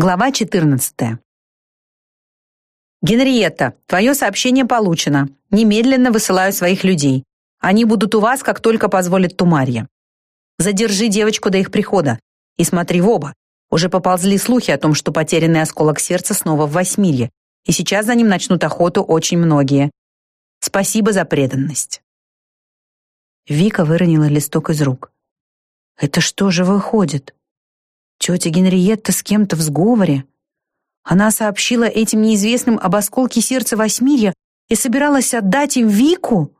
Глава 14. Генриетта, твое сообщение получено. Немедленно высылаю своих людей. Они будут у вас, как только позволит Тумарья. Задержи девочку до их прихода. И смотри в оба. Уже поползли слухи о том, что потерянный осколок сердца снова в Восьмирье, и сейчас за ним начнут охоту очень многие. Спасибо за преданность. Вика выронила листок из рук. Это что же выходит? Тетя Генриетта с кем-то в сговоре? Она сообщила этим неизвестным об осколке сердца Восьмирья и собиралась отдать им Вику?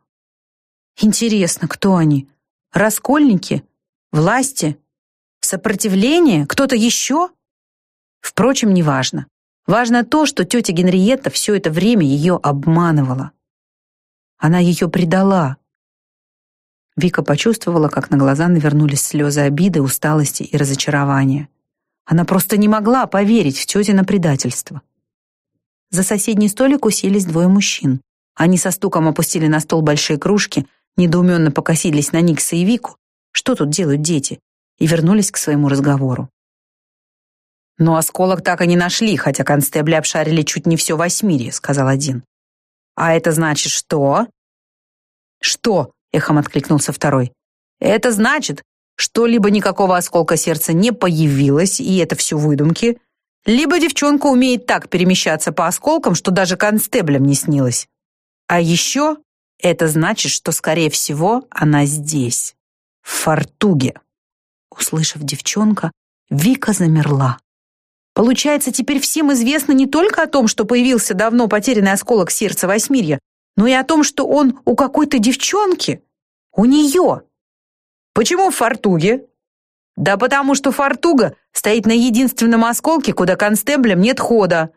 Интересно, кто они? Раскольники? Власти? Сопротивление? Кто-то еще? Впрочем, неважно. Важно то, что тетя Генриетта все это время ее обманывала. Она ее предала. Вика почувствовала, как на глаза навернулись слезы обиды, усталости и разочарования. Она просто не могла поверить в тетино предательство. За соседний столик уселись двое мужчин. Они со стуком опустили на стол большие кружки, недоуменно покосились на Никса и Вику, что тут делают дети, и вернулись к своему разговору. «Но осколок так и не нашли, хотя констебли обшарили чуть не все Восьмирье», — сказал один. «А это значит что?» «Что?» — эхом откликнулся второй. «Это значит, что либо никакого осколка сердца не появилось, и это все выдумки, либо девчонка умеет так перемещаться по осколкам, что даже констеблям не снилось. А еще это значит, что, скорее всего, она здесь, в фортуге». Услышав девчонка, Вика замерла. Получается, теперь всем известно не только о том, что появился давно потерянный осколок сердца Восьмирья, но и о том, что он у какой-то девчонки. У нее. Почему в Фортуге? Да потому что Фортуга стоит на единственном осколке, куда констеблям нет хода.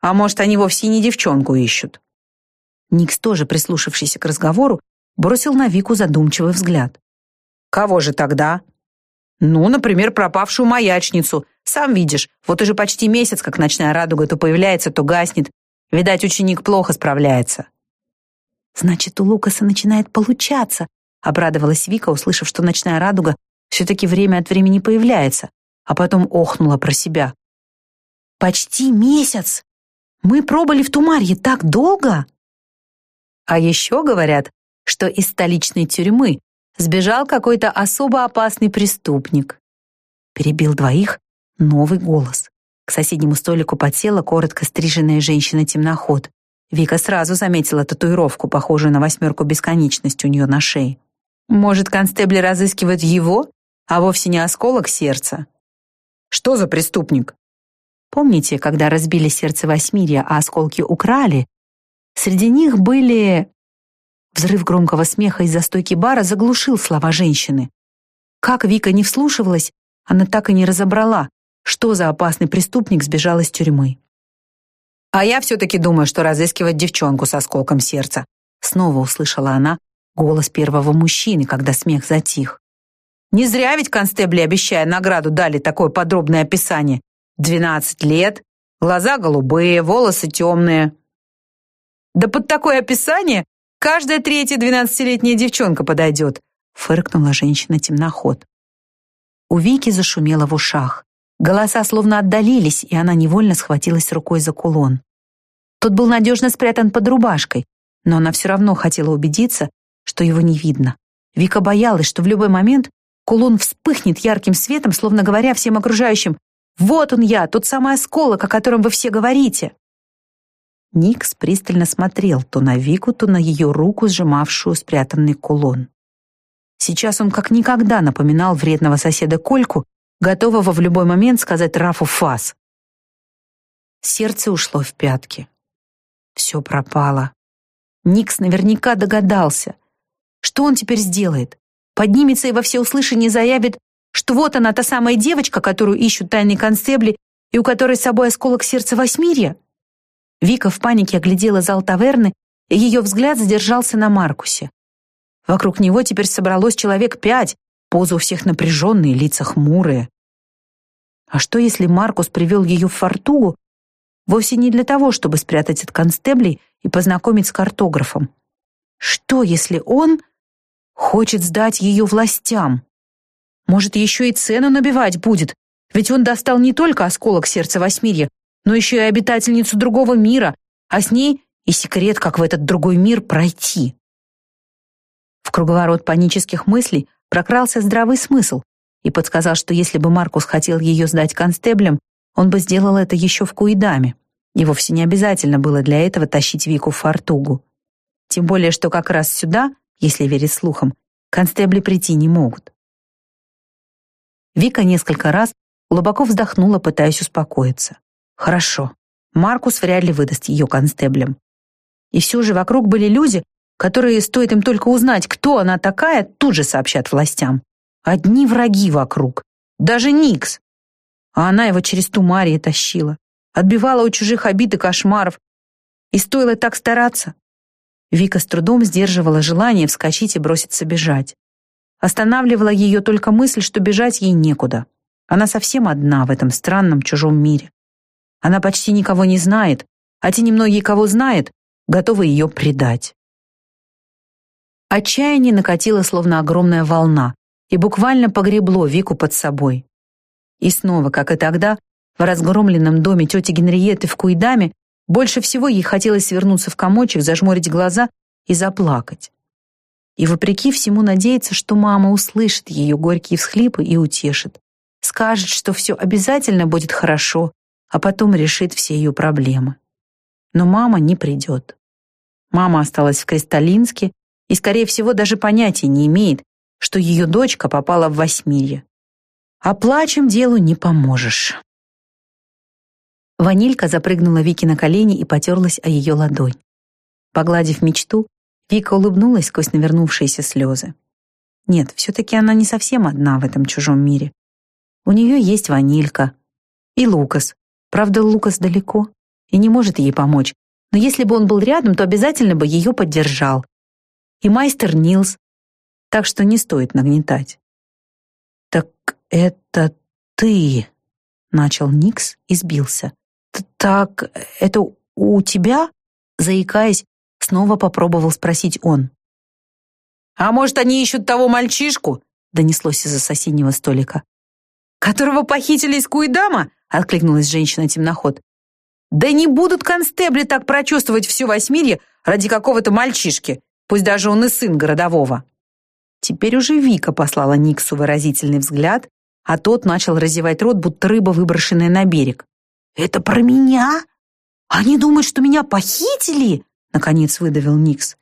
А может, они вовсе не девчонку ищут. Никс, тоже прислушавшийся к разговору, бросил на Вику задумчивый взгляд. «Кого же тогда?» «Ну, например, пропавшую маячницу. Сам видишь, вот уже почти месяц, как ночная радуга то появляется, то гаснет. Видать, ученик плохо справляется». «Значит, у Лукаса начинает получаться», — обрадовалась Вика, услышав, что ночная радуга все-таки время от времени появляется, а потом охнула про себя. «Почти месяц! Мы пробыли в Тумарье так долго!» А еще говорят, что из столичной тюрьмы сбежал какой-то особо опасный преступник. Перебил двоих новый голос. К соседнему столику подсела коротко стриженная женщина-темноход. Вика сразу заметила татуировку, похожую на восьмерку бесконечности у нее на шее. Может, констебли разыскивают его, а вовсе не осколок сердца? Что за преступник? Помните, когда разбили сердце Восьмирья, а осколки украли? Среди них были... Взрыв громкого смеха из-за стойки бара заглушил слова женщины. Как Вика не вслушивалась, она так и не разобрала, что за опасный преступник сбежал из тюрьмы. А я все-таки думаю, что разыскивать девчонку со осколком сердца. Снова услышала она голос первого мужчины, когда смех затих. Не зря ведь констебли, обещая награду, дали такое подробное описание. Двенадцать лет, глаза голубые, волосы темные. Да под такое описание каждая третья двенадцатилетняя девчонка подойдет, фыркнула женщина-темноход. У Вики зашумело в ушах. Голоса словно отдалились, и она невольно схватилась рукой за кулон. Тот был надежно спрятан под рубашкой, но она все равно хотела убедиться, что его не видно. Вика боялась, что в любой момент кулон вспыхнет ярким светом, словно говоря всем окружающим «Вот он я, тот самый осколок, о котором вы все говорите». Никс пристально смотрел то на Вику, то на ее руку, сжимавшую спрятанный кулон. Сейчас он как никогда напоминал вредного соседа Кольку, готового в любой момент сказать Рафу фас. Сердце ушло в пятки. Все пропало. Никс наверняка догадался. Что он теперь сделает? Поднимется и во всеуслышание заявит, что вот она, та самая девочка, которую ищут тайные констебли и у которой с собой осколок сердца Восьмирья? Вика в панике оглядела зал таверны, и ее взгляд задержался на Маркусе. Вокруг него теперь собралось человек пять, Позы у всех напряженные, лица хмурые. А что, если Маркус привел ее в фортугу вовсе не для того, чтобы спрятать от констеблей и познакомить с картографом? Что, если он хочет сдать ее властям? Может, еще и цену набивать будет, Ведь он достал не только осколок сердца Восьмирья, но еще и обитательницу другого мира, а с ней и секрет, как в этот другой мир пройти. В круговорот панических мыслей прокрался здравый смысл и подсказал, что если бы Маркус хотел ее сдать констеблем, он бы сделал это еще в Куидаме. И вовсе не обязательно было для этого тащить Вику в Фортугу. Тем более, что как раз сюда, если верить слухам, констебли прийти не могут. Вика несколько раз глубоко вздохнула, пытаясь успокоиться. Хорошо, Маркус вряд ли выдаст ее констеблям. И все же вокруг были люди, которые, стоит им только узнать, кто она такая, тут же сообщат властям. Одни враги вокруг. Даже Никс. А она его через Тумарии тащила. Отбивала у чужих обид и кошмаров. И стоило так стараться. Вика с трудом сдерживала желание вскочить и броситься бежать. Останавливала ее только мысль, что бежать ей некуда. Она совсем одна в этом странном чужом мире. Она почти никого не знает, а те немногие, кого знает, готовы ее предать. Отчаяние накатило, словно огромная волна, и буквально погребло Вику под собой. И снова, как и тогда, в разгромленном доме тети Генриетты в Куидаме, больше всего ей хотелось свернуться в комочек, зажмурить глаза и заплакать. И вопреки всему надеяться, что мама услышит ее горькие всхлипы и утешит. Скажет, что все обязательно будет хорошо, а потом решит все ее проблемы. Но мама не придет. Мама осталась в Кристаллинске и, скорее всего, даже понятия не имеет, что ее дочка попала в Восьмирье. А плачем делу не поможешь. Ванилька запрыгнула Вике на колени и потерлась о ее ладонь. Погладив мечту, Вика улыбнулась сквозь навернувшиеся слезы. Нет, все-таки она не совсем одна в этом чужом мире. У нее есть Ванилька и Лукас. Правда, Лукас далеко и не может ей помочь, но если бы он был рядом, то обязательно бы ее поддержал. И майстер Нилс, так что не стоит нагнетать. «Так это ты?» — начал Никс и сбился. «Так это у тебя?» — заикаясь, снова попробовал спросить он. «А может, они ищут того мальчишку?» — донеслось из-за соседнего столика. «Которого похитили из Куидама?» — откликнулась женщина-темноход. «Да не будут констебли так прочувствовать всю Восьмирье ради какого-то мальчишки, пусть даже он и сын городового». Теперь уже Вика послала Никсу выразительный взгляд, а тот начал разевать рот, будто рыба, выброшенная на берег. «Это про меня? Они думают, что меня похитили?» Наконец выдавил Никс.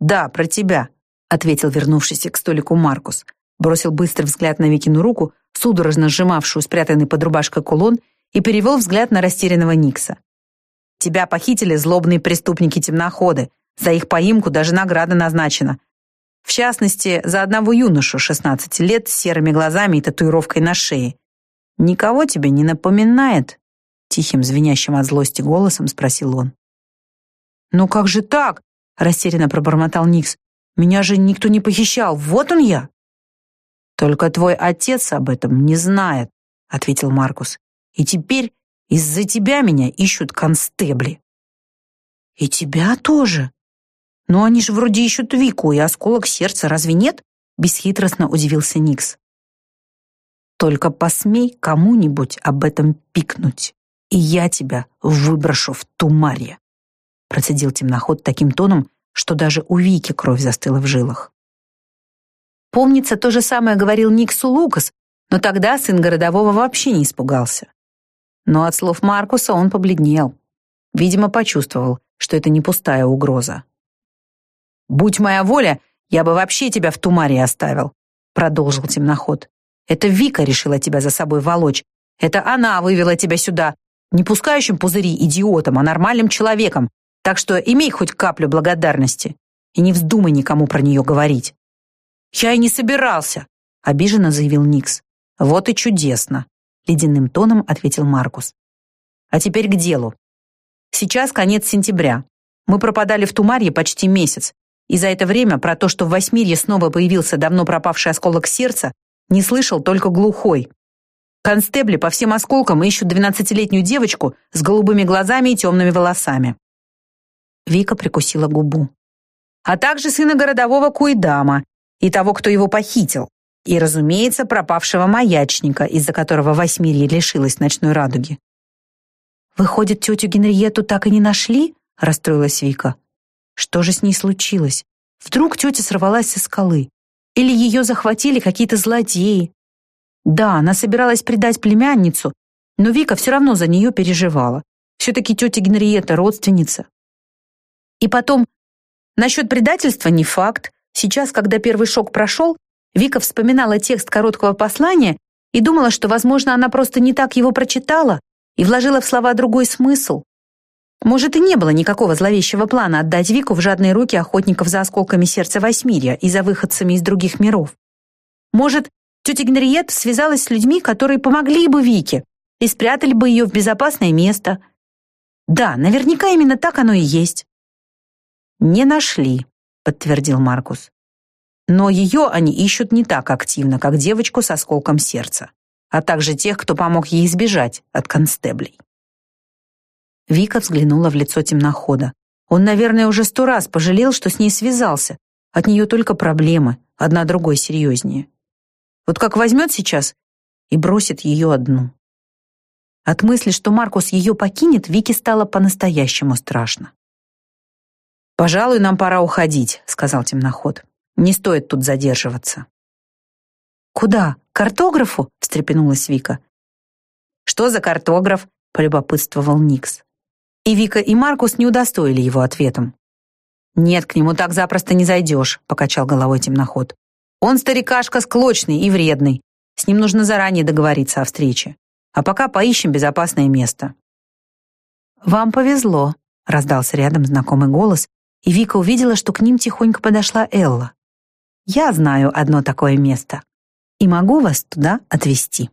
«Да, про тебя», — ответил вернувшийся к столику Маркус. Бросил быстрый взгляд на Викину руку, судорожно сжимавшую спрятанный под рубашкой кулон, и перевел взгляд на растерянного Никса. «Тебя похитили злобные преступники-темноходы. За их поимку даже награда назначена. В частности, за одного юношу 16 лет с серыми глазами и татуировкой на шее. Никого тебе не напоминает?» Тихим, звенящим от злости голосом спросил он. «Ну как же так?» — растерянно пробормотал Никс. «Меня же никто не похищал. Вот он я!» «Только твой отец об этом не знает», — ответил Маркус. «И теперь из-за тебя меня ищут констебли». «И тебя тоже?» «Но они же вроде ищут Вику и осколок сердца, разве нет?» Бесхитростно удивился Никс. «Только посмей кому-нибудь об этом пикнуть, и я тебя выброшу в тумаре», процедил темноход таким тоном, что даже у Вики кровь застыла в жилах. Помнится, то же самое говорил Никсу Лукас, но тогда сын городового вообще не испугался. Но от слов Маркуса он побледнел. Видимо, почувствовал, что это не пустая угроза. «Будь моя воля, я бы вообще тебя в тумаре оставил», продолжил темноход. «Это Вика решила тебя за собой волочь. Это она вывела тебя сюда, не пускающим пузыри идиотом, а нормальным человеком. Так что имей хоть каплю благодарности и не вздумай никому про нее говорить». «Я и не собирался», — обиженно заявил Никс. «Вот и чудесно», — ледяным тоном ответил Маркус. «А теперь к делу. Сейчас конец сентября. Мы пропадали в Тумарье почти месяц, и за это время про то, что в Восьмирье снова появился давно пропавший осколок сердца, не слышал только глухой. Констебли по всем осколкам ищут двенадцатилетнюю девочку с голубыми глазами и темными волосами. Вика прикусила губу. А также сына городового Куидама и того, кто его похитил. И, разумеется, пропавшего маячника, из-за которого Восьмирье лишилась ночной радуги. «Выходит, тетю Генриету так и не нашли?» — расстроилась Вика. «Что же с ней случилось? Вдруг тетя сорвалась со скалы? Или ее захватили какие-то злодеи? Да, она собиралась предать племянницу, но Вика все равно за нее переживала. Все-таки тетя Генриетта родственница. И потом, насчет предательства не факт. Сейчас, когда первый шок прошел, Вика вспоминала текст короткого послания и думала, что, возможно, она просто не так его прочитала и вложила в слова другой смысл. Может, и не было никакого зловещего плана отдать Вику в жадные руки охотников за осколками сердца Восьмирья и за выходцами из других миров. Может, тетя Генриетта связалась с людьми, которые помогли бы Вике и спрятали бы ее в безопасное место. Да, наверняка именно так оно и есть. «Не нашли», — подтвердил Маркус. «Но ее они ищут не так активно, как девочку с осколком сердца, а также тех, кто помог ей избежать от констеблей». Вика взглянула в лицо темнохода. Он, наверное, уже сто раз пожалел, что с ней связался. От нее только проблемы, одна другой серьезнее. Вот как возьмет сейчас и бросит ее одну. От мысли, что Маркус ее покинет, Вике стало по-настоящему страшно. «Пожалуй, нам пора уходить», — сказал темноход. «Не стоит тут задерживаться». «Куда? К картографу?» — встрепенулась Вика. «Что за картограф?» — полюбопытствовал Никс. И Вика, и Маркус не удостоили его ответом. «Нет, к нему так запросто не зайдешь», — покачал головой темноход. «Он старикашка склочный и вредный. С ним нужно заранее договориться о встрече. А пока поищем безопасное место». «Вам повезло», — раздался рядом знакомый голос, и Вика увидела, что к ним тихонько подошла Элла. «Я знаю одно такое место и могу вас туда отвезти».